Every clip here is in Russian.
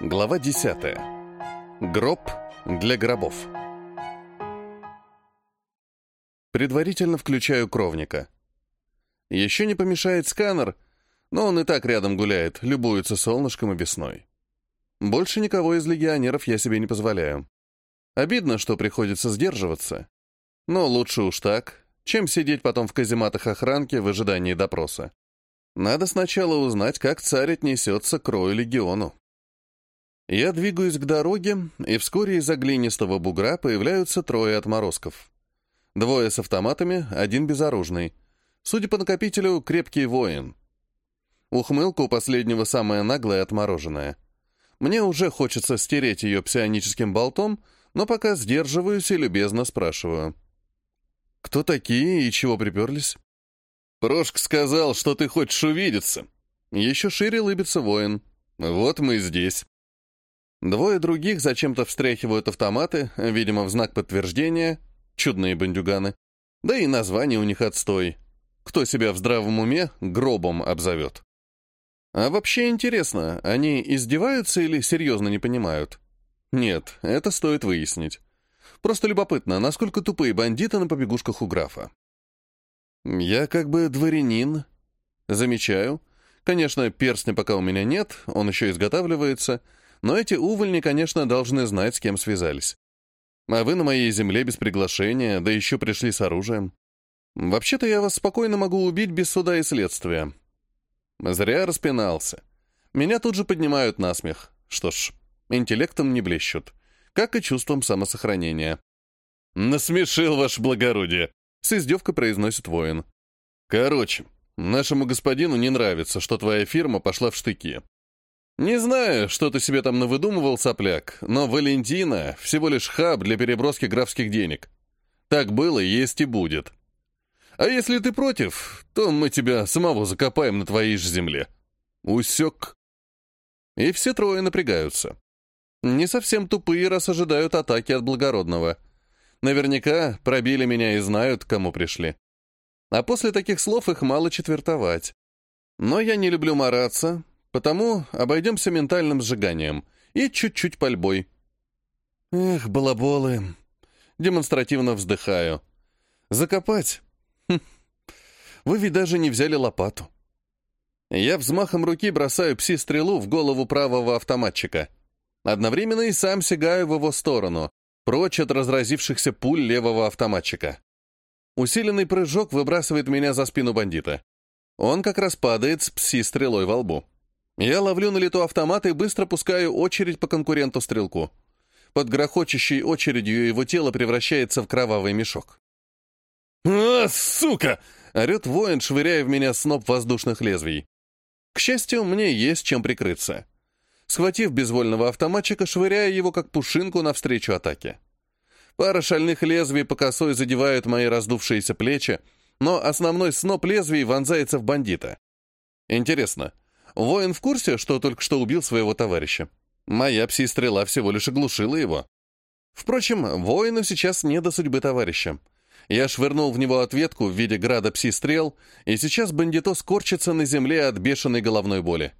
Глава 10. Гроб для гробов. Предварительно включаю кровника. Еще не помешает сканер, но он и так рядом гуляет, любуется солнышком и весной. Больше никого из легионеров я себе не позволяю. Обидно, что приходится сдерживаться. Но лучше уж так, чем сидеть потом в казематах охранки в ожидании допроса. Надо сначала узнать, как царь отнесется к рою легиону. Я двигаюсь к дороге, и вскоре из-за глинистого бугра появляются трое отморозков. Двое с автоматами, один безоружный. Судя по накопителю, крепкий воин. Ухмылка у последнего самая наглая отмороженная. Мне уже хочется стереть ее псионическим болтом, но пока сдерживаюсь и любезно спрашиваю. «Кто такие и чего приперлись?» «Прошк сказал, что ты хочешь увидеться». Еще шире лыбится воин. «Вот мы здесь». Двое других зачем-то встряхивают автоматы, видимо, в знак подтверждения. Чудные бандюганы. Да и название у них отстой. Кто себя в здравом уме гробом обзовет. А вообще интересно, они издеваются или серьезно не понимают? Нет, это стоит выяснить. Просто любопытно, насколько тупые бандиты на побегушках у графа. Я как бы дворянин. Замечаю. Конечно, перстня пока у меня нет, он еще изготавливается — но эти увольни, конечно, должны знать, с кем связались. А вы на моей земле без приглашения, да еще пришли с оружием. Вообще-то я вас спокойно могу убить без суда и следствия. Зря распинался. Меня тут же поднимают на смех. Что ж, интеллектом не блещут, как и чувством самосохранения. «Насмешил, ваше благородие!» — с издевкой произносит воин. «Короче, нашему господину не нравится, что твоя фирма пошла в штыки. Не знаю, что ты себе там навыдумывал, сопляк, но Валентина — всего лишь хаб для переброски графских денег. Так было, есть и будет. А если ты против, то мы тебя самого закопаем на твоей же земле. Усек. И все трое напрягаются. Не совсем тупые, раз ожидают атаки от благородного. Наверняка пробили меня и знают, к кому пришли. А после таких слов их мало четвертовать. Но я не люблю мараться, Потому обойдемся ментальным сжиганием и чуть-чуть пальбой. Эх, балаболы. Демонстративно вздыхаю. Закопать? Хм. Вы ведь даже не взяли лопату. Я взмахом руки бросаю пси-стрелу в голову правого автоматчика. Одновременно и сам сигаю в его сторону, прочь от разразившихся пуль левого автоматчика. Усиленный прыжок выбрасывает меня за спину бандита. Он как раз падает с пси-стрелой во лбу. Я ловлю на лету автомат и быстро пускаю очередь по конкуренту-стрелку. Под грохочущей очередью его тело превращается в кровавый мешок. «А, сука!» — орет воин, швыряя в меня сноп воздушных лезвий. К счастью, мне есть чем прикрыться. Схватив безвольного автоматчика, швыряя его как пушинку навстречу атаке. Пара шальных лезвий по косой задевают мои раздувшиеся плечи, но основной сноп лезвий вонзается в бандита. Интересно, Воин в курсе, что только что убил своего товарища. Моя пси-стрела всего лишь оглушила его. Впрочем, воину сейчас не до судьбы товарища. Я швырнул в него ответку в виде града пси-стрел, и сейчас бандито скорчится на земле от бешеной головной боли.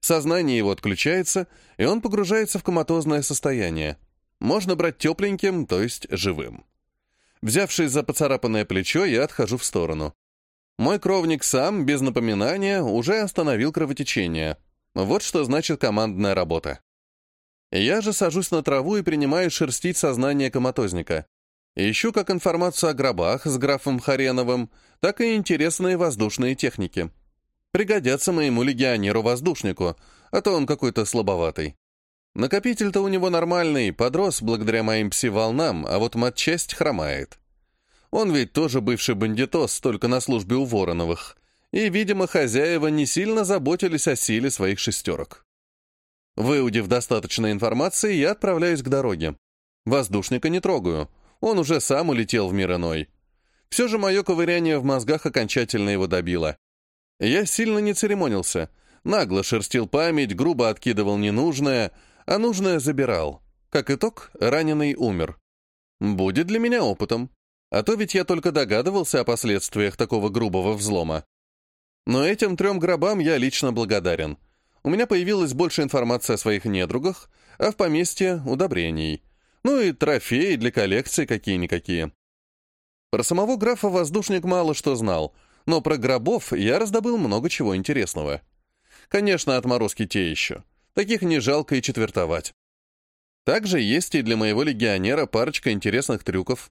Сознание его отключается, и он погружается в коматозное состояние. Можно брать тепленьким, то есть живым. Взявшись за поцарапанное плечо, я отхожу в сторону. Мой кровник сам, без напоминания, уже остановил кровотечение. Вот что значит командная работа. Я же сажусь на траву и принимаю шерстить сознание коматозника. Ищу как информацию о гробах с графом Хареновым, так и интересные воздушные техники. Пригодятся моему легионеру-воздушнику, а то он какой-то слабоватый. Накопитель-то у него нормальный, подрос благодаря моим пси-волнам, а вот матчасть хромает. Он ведь тоже бывший бандитос, только на службе у Вороновых. И, видимо, хозяева не сильно заботились о силе своих шестерок. Выудив достаточно информации, я отправляюсь к дороге. Воздушника не трогаю. Он уже сам улетел в мир иной. Все же мое ковыряние в мозгах окончательно его добило. Я сильно не церемонился. Нагло шерстил память, грубо откидывал ненужное, а нужное забирал. Как итог, раненый умер. Будет для меня опытом. А то ведь я только догадывался о последствиях такого грубого взлома. Но этим трем гробам я лично благодарен. у меня появилось больше информации о своих недругах, а в поместье — удобрений. Ну и трофеи для коллекции какие-никакие. Про самого графа воздушник мало что знал, но про гробов я раздобыл много чего интересного. Конечно, отморозки те еще. Таких не жалко и четвертовать. Также есть и для моего легионера парочка интересных трюков.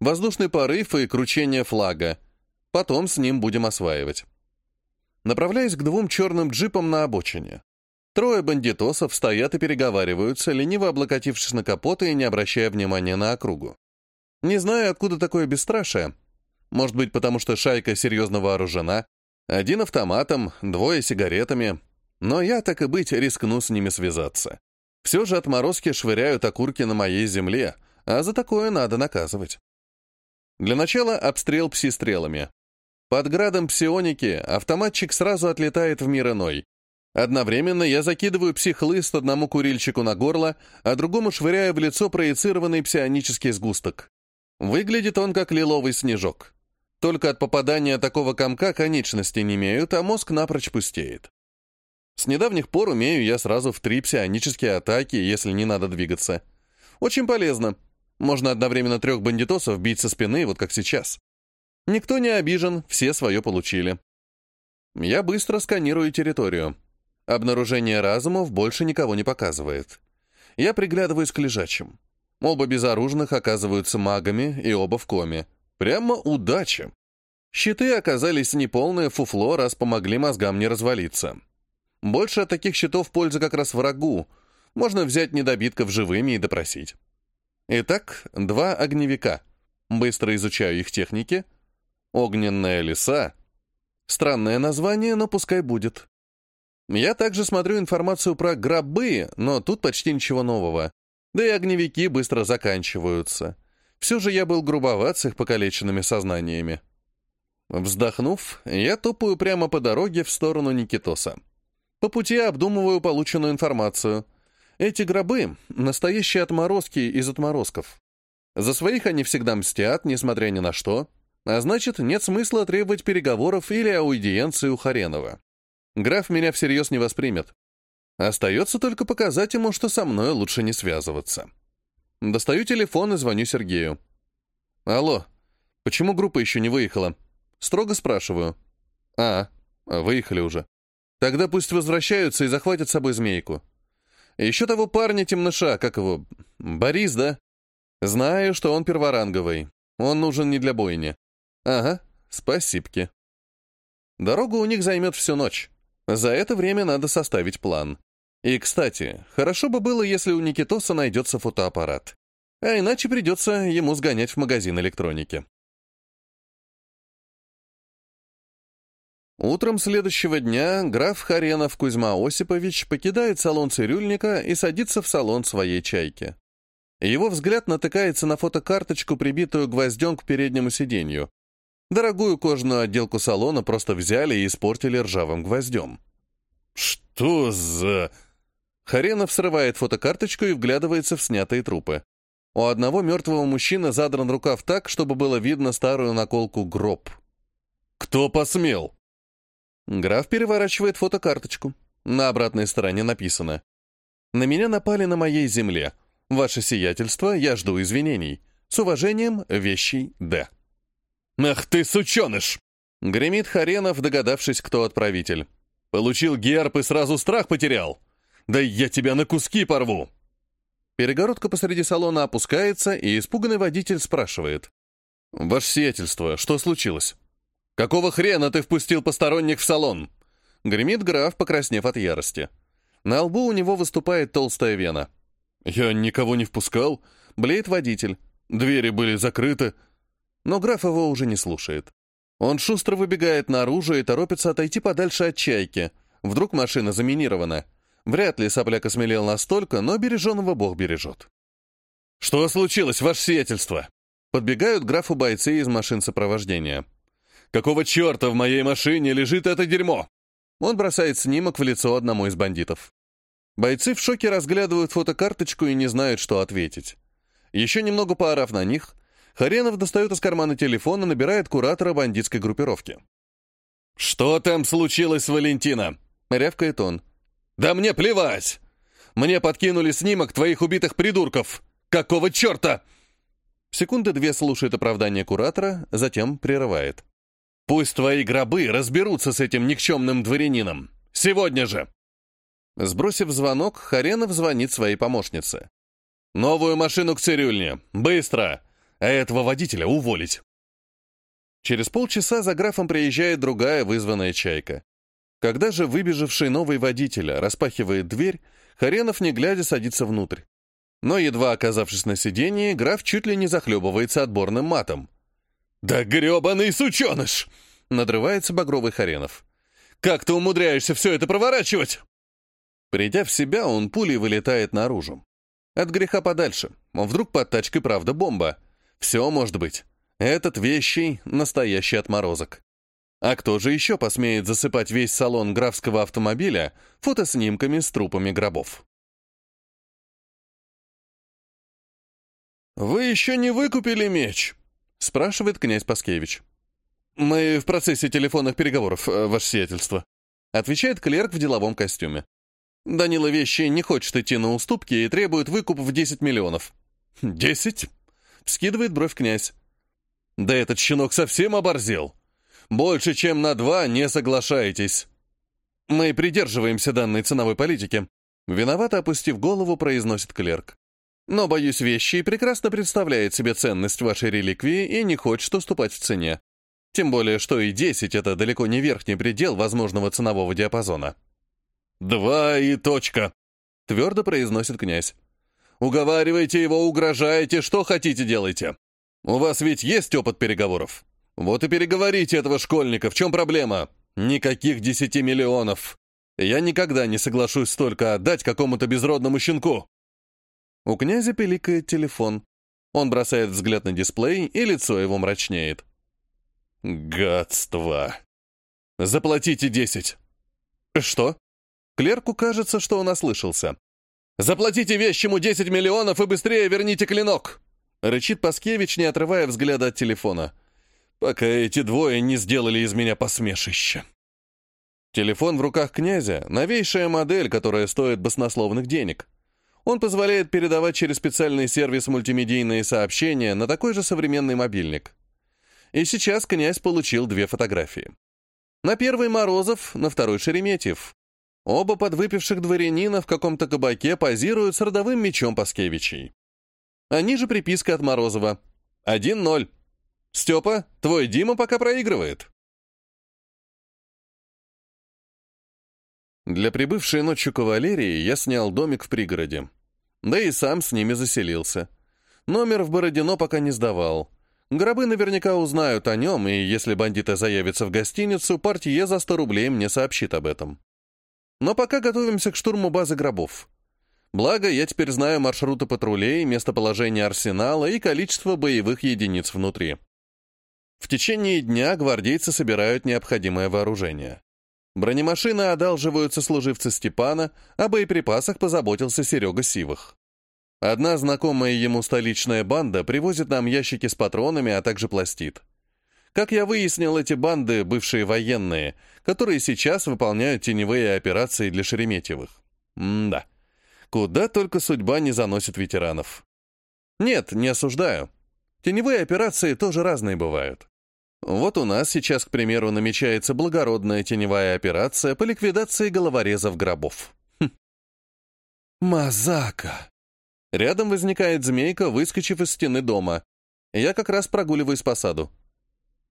Воздушный порыв и кручение флага. Потом с ним будем осваивать. Направляюсь к двум черным джипам на обочине. Трое бандитосов стоят и переговариваются, лениво облокотившись на капоты и не обращая внимания на округу. Не знаю, откуда такое бесстрашие. Может быть, потому что шайка серьезно вооружена. Один автоматом, двое сигаретами. Но я, так и быть, рискну с ними связаться. Все же отморозки швыряют окурки на моей земле, а за такое надо наказывать. Для начала обстрел пси-стрелами. Под градом псионики автоматчик сразу отлетает в мир иной. Одновременно я закидываю психлыст одному курильщику на горло, а другому швыряю в лицо проецированный псионический сгусток. Выглядит он как лиловый снежок. Только от попадания такого комка конечности не имеют, а мозг напрочь пустеет. С недавних пор умею я сразу в три псионические атаки, если не надо двигаться. Очень полезно. Можно одновременно трех бандитосов бить со спины, вот как сейчас. Никто не обижен, все свое получили. Я быстро сканирую территорию. Обнаружение разумов больше никого не показывает. Я приглядываюсь к лежачим. Оба безоружных оказываются магами и оба в коме. Прямо удача. Щиты оказались неполные фуфло, раз помогли мозгам не развалиться. Больше от таких щитов польза как раз врагу. Можно взять недобитков живыми и допросить. Итак, два огневика. Быстро изучаю их техники. Огненная лиса. Странное название, но пускай будет. Я также смотрю информацию про гробы, но тут почти ничего нового. Да и огневики быстро заканчиваются. Все же я был грубоват с их покалеченными сознаниями. Вздохнув, я топаю прямо по дороге в сторону Никитоса. По пути обдумываю полученную информацию. Эти гробы — настоящие отморозки из отморозков. За своих они всегда мстят, несмотря ни на что, а значит, нет смысла требовать переговоров или аудиенции у Харенова. Граф меня всерьез не воспримет. Остается только показать ему, что со мной лучше не связываться. Достаю телефон и звоню Сергею. «Алло, почему группа еще не выехала?» Строго спрашиваю. «А, выехали уже. Тогда пусть возвращаются и захватят с собой змейку. Еще того парня темныша, как его, Борис, да? Знаю, что он перворанговый. Он нужен не для бойни. Ага, спасибки. Дорога у них займет всю ночь. За это время надо составить план. И, кстати, хорошо бы было, если у Никитоса найдется фотоаппарат. А иначе придется ему сгонять в магазин электроники. Утром следующего дня граф Харенов Кузьма Осипович покидает салон цирюльника и садится в салон своей чайки. Его взгляд натыкается на фотокарточку, прибитую гвоздем к переднему сиденью. Дорогую кожаную отделку салона просто взяли и испортили ржавым гвоздем. «Что за...» Харенов срывает фотокарточку и вглядывается в снятые трупы. У одного мертвого мужчины задран рукав так, чтобы было видно старую наколку «Гроб». «Кто посмел?» Граф переворачивает фотокарточку. На обратной стороне написано. «На меня напали на моей земле. Ваше сиятельство, я жду извинений. С уважением, вещий Д». «Ах ты, сученыш!» Гремит Харенов, догадавшись, кто отправитель. «Получил герб и сразу страх потерял. Да я тебя на куски порву!» Перегородка посреди салона опускается, и испуганный водитель спрашивает. «Ваше сиятельство, что случилось?» «Какого хрена ты впустил посторонних в салон?» Гремит граф, покраснев от ярости. На лбу у него выступает толстая вена. «Я никого не впускал», — блеет водитель. «Двери были закрыты». Но граф его уже не слушает. Он шустро выбегает наружу и торопится отойти подальше от чайки. Вдруг машина заминирована. Вряд ли сопляк осмелел настолько, но береженого бог бережет. «Что случилось, ваше сиятельство?» Подбегают графу бойцы из машин сопровождения. Какого черта в моей машине лежит это дерьмо?» Он бросает снимок в лицо одному из бандитов. Бойцы в шоке разглядывают фотокарточку и не знают, что ответить. Еще немного поорав на них, Харенов достает из кармана телефон и набирает куратора бандитской группировки. «Что там случилось, Валентина?» — рявкает он. «Да мне плевать! Мне подкинули снимок твоих убитых придурков! Какого черта?» Секунды две слушает оправдание куратора, затем прерывает. «Пусть твои гробы разберутся с этим никчемным дворянином! Сегодня же!» Сбросив звонок, Харенов звонит своей помощнице. «Новую машину к цирюльне! Быстро! А этого водителя уволить!» Через полчаса за графом приезжает другая вызванная чайка. Когда же выбежавший новый водитель распахивает дверь, Харенов, не глядя, садится внутрь. Но, едва оказавшись на сидении, граф чуть ли не захлебывается отборным матом. «Да гребаный сученыш!» — надрывается багровый Харенов. «Как ты умудряешься все это проворачивать?» Придя в себя, он пулей вылетает наружу. От греха подальше. Вдруг под тачкой правда бомба. Все может быть. Этот вещий — настоящий отморозок. А кто же еще посмеет засыпать весь салон графского автомобиля фотоснимками с трупами гробов? «Вы еще не выкупили меч?» — спрашивает князь Паскевич. «Мы в процессе телефонных переговоров, э, ваше сиятельство», — отвечает клерк в деловом костюме. Данила Вещи не хочет идти на уступки и требует выкуп в 10 миллионов. «Десять?» — скидывает бровь князь. «Да этот щенок совсем оборзел. Больше, чем на два не соглашаетесь». «Мы придерживаемся данной ценовой политики», — виновато опустив голову, произносит клерк. «Но, боюсь, вещи прекрасно представляет себе ценность вашей реликвии и не хочет уступать в цене. Тем более, что и 10 — это далеко не верхний предел возможного ценового диапазона». «Два и точка», — твердо произносит князь. «Уговаривайте его, угрожаете, что хотите делайте. У вас ведь есть опыт переговоров. Вот и переговорите этого школьника, в чем проблема? Никаких десяти миллионов. Я никогда не соглашусь столько отдать какому-то безродному щенку». У князя пиликает телефон. Он бросает взгляд на дисплей, и лицо его мрачнеет. «Гадство! Заплатите десять!» «Что?» Клерку кажется, что он ослышался. «Заплатите вещему 10 миллионов и быстрее верните клинок!» Рычит Паскевич, не отрывая взгляда от телефона. «Пока эти двое не сделали из меня посмешище». Телефон в руках князя — новейшая модель, которая стоит баснословных денег. Он позволяет передавать через специальный сервис мультимедийные сообщения на такой же современный мобильник. И сейчас князь получил две фотографии. На первой Морозов, на второй Шереметьев. Оба подвыпивших дворянина в каком-то кабаке позируют с родовым мечом Паскевичей. Они же приписка от Морозова. 1-0. Степа, твой Дима пока проигрывает. Для прибывшей ночью кавалерии я снял домик в пригороде. Да и сам с ними заселился. Номер в Бородино пока не сдавал. Гробы наверняка узнают о нем, и если бандиты заявятся в гостиницу, партия за 100 рублей мне сообщит об этом. Но пока готовимся к штурму базы гробов. Благо, я теперь знаю маршруты патрулей, местоположение арсенала и количество боевых единиц внутри. В течение дня гвардейцы собирают необходимое вооружение. Бронемашины одалживаются служивцы Степана, о боеприпасах позаботился Серега Сивых. Одна знакомая ему столичная банда привозит нам ящики с патронами, а также пластид. Как я выяснил, эти банды — бывшие военные, которые сейчас выполняют теневые операции для Шереметьевых. М-да. Куда только судьба не заносит ветеранов. Нет, не осуждаю. Теневые операции тоже разные бывают. Вот у нас сейчас, к примеру, намечается благородная теневая операция по ликвидации головорезов гробов. Хм. Мазака. Рядом возникает змейка, выскочив из стены дома. Я как раз прогуливаюсь по саду.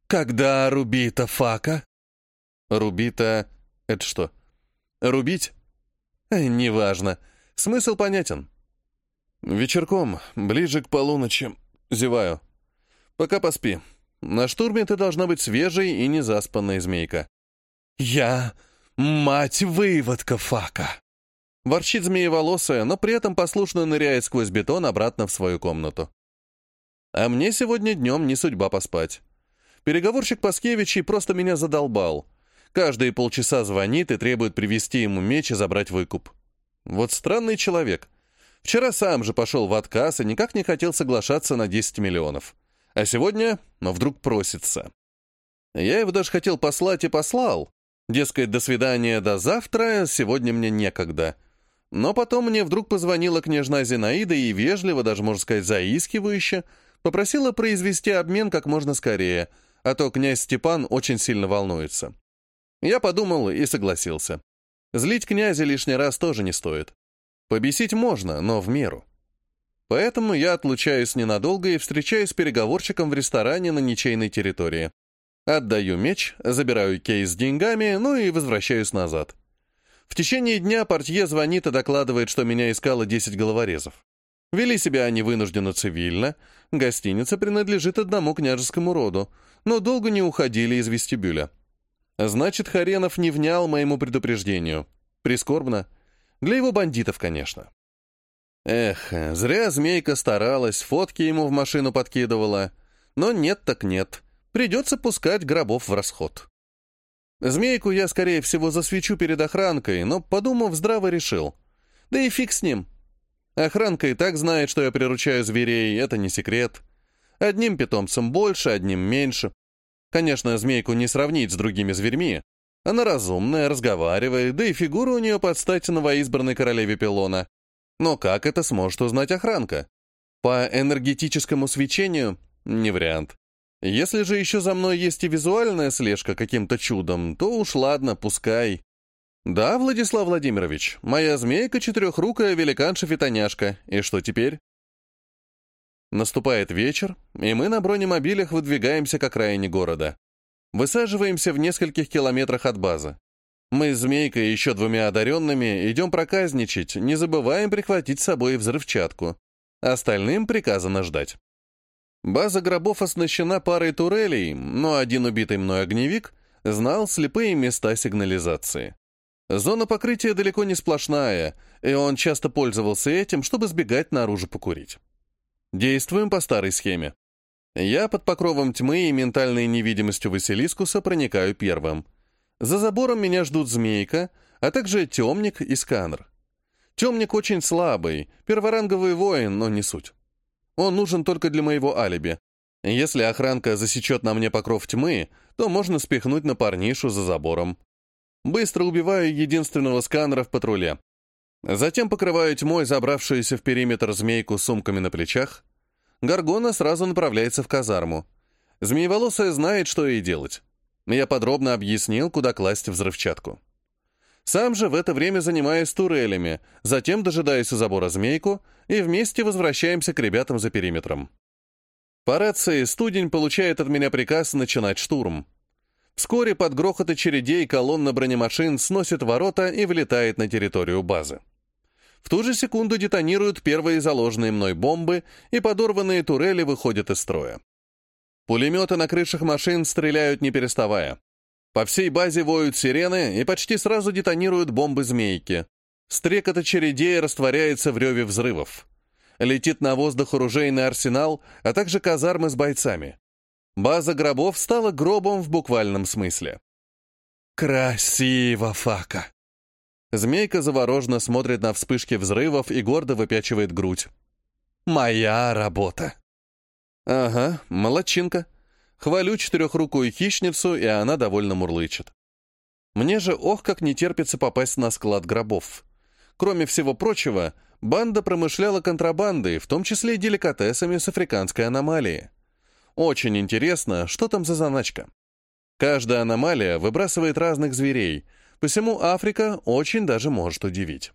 «Когда рубита фака?» «Рубита... это что? Рубить?» э, «Неважно. Смысл понятен». «Вечерком, ближе к полуночи. Зеваю. Пока поспи. На штурме ты должна быть свежей и не заспанной, змейка». «Я... мать-выводка фака!» Ворчит змееволосая, но при этом послушно ныряет сквозь бетон обратно в свою комнату. А мне сегодня днем не судьба поспать. Переговорщик Паскевичей просто меня задолбал. Каждые полчаса звонит и требует привезти ему меч и забрать выкуп. Вот странный человек. Вчера сам же пошел в отказ и никак не хотел соглашаться на 10 миллионов. А сегодня, но вдруг просится. Я его даже хотел послать и послал. Дескать, до свидания, до завтра, сегодня мне некогда. Но потом мне вдруг позвонила княжна Зинаида и вежливо, даже можно сказать заискивающе, попросила произвести обмен как можно скорее, а то князь Степан очень сильно волнуется. Я подумал и согласился. Злить князя лишний раз тоже не стоит. Побесить можно, но в меру. Поэтому я отлучаюсь ненадолго и встречаюсь с переговорщиком в ресторане на ничейной территории. Отдаю меч, забираю кейс с деньгами, ну и возвращаюсь назад. В течение дня портье звонит и докладывает, что меня искало 10 головорезов. Вели себя они вынужденно цивильно, гостиница принадлежит одному княжескому роду, но долго не уходили из вестибюля. Значит, Харенов не внял моему предупреждению. Прискорбно. Для его бандитов, конечно. Эх, зря змейка старалась, фотки ему в машину подкидывала. Но нет так нет. Придется пускать гробов в расход. Змейку я, скорее всего, засвечу перед охранкой, но, подумав, здраво решил. Да и фиг с ним. Охранка и так знает, что я приручаю зверей, это не секрет. Одним питомцем больше, одним меньше. Конечно, змейку не сравнить с другими зверьми. Она разумная, разговаривает, да и фигура у нее под стать новоизбранной королеве Пилона. Но как это сможет узнать охранка? По энергетическому свечению — не вариант. Если же еще за мной есть и визуальная слежка каким-то чудом, то уж ладно, пускай. Да, Владислав Владимирович, моя змейка четырехрукая великанша-фитоняшка. И что теперь? Наступает вечер, и мы на бронемобилях выдвигаемся к окраине города. Высаживаемся в нескольких километрах от базы. Мы с Змейкой и еще двумя одаренными идем проказничать, не забываем прихватить с собой взрывчатку. Остальным приказано ждать. База гробов оснащена парой турелей, но один убитый мной огневик знал слепые места сигнализации. Зона покрытия далеко не сплошная, и он часто пользовался этим, чтобы сбегать наружу покурить. Действуем по старой схеме. Я под покровом тьмы и ментальной невидимостью Василискуса проникаю первым. За забором меня ждут змейка, а также темник и сканер. Темник очень слабый, перворанговый воин, но не суть. Он нужен только для моего алиби. Если охранка засечет на мне покров тьмы, то можно спихнуть на парнишу за забором. Быстро убиваю единственного сканера в патруле. Затем покрываю тьмой забравшуюся в периметр змейку сумками на плечах. Гаргона сразу направляется в казарму. Змееволосая знает, что ей делать. Я подробно объяснил, куда класть взрывчатку. Сам же в это время занимаюсь турелями, затем дожидаюсь у забора змейку и вместе возвращаемся к ребятам за периметром. По рации студень получает от меня приказ начинать штурм. Вскоре под грохот очередей колонна бронемашин сносит ворота и влетает на территорию базы. В ту же секунду детонируют первые заложенные мной бомбы, и подорванные турели выходят из строя. Пулеметы на крышах машин стреляют не переставая. По всей базе воют сирены и почти сразу детонируют бомбы-змейки. Стрекот очередей растворяется в реве взрывов. Летит на воздух оружейный арсенал, а также казармы с бойцами. База гробов стала гробом в буквальном смысле. «Красиво, Фака!» Змейка завороженно смотрит на вспышки взрывов и гордо выпячивает грудь. «Моя работа!» «Ага, молодчинка!» Хвалю четырехрукую хищницу, и она довольно мурлычет. Мне же ох, как не терпится попасть на склад гробов. Кроме всего прочего, банда промышляла контрабандой, в том числе деликатесами с африканской аномалии. Очень интересно, что там за заначка. Каждая аномалия выбрасывает разных зверей, посему Африка очень даже может удивить.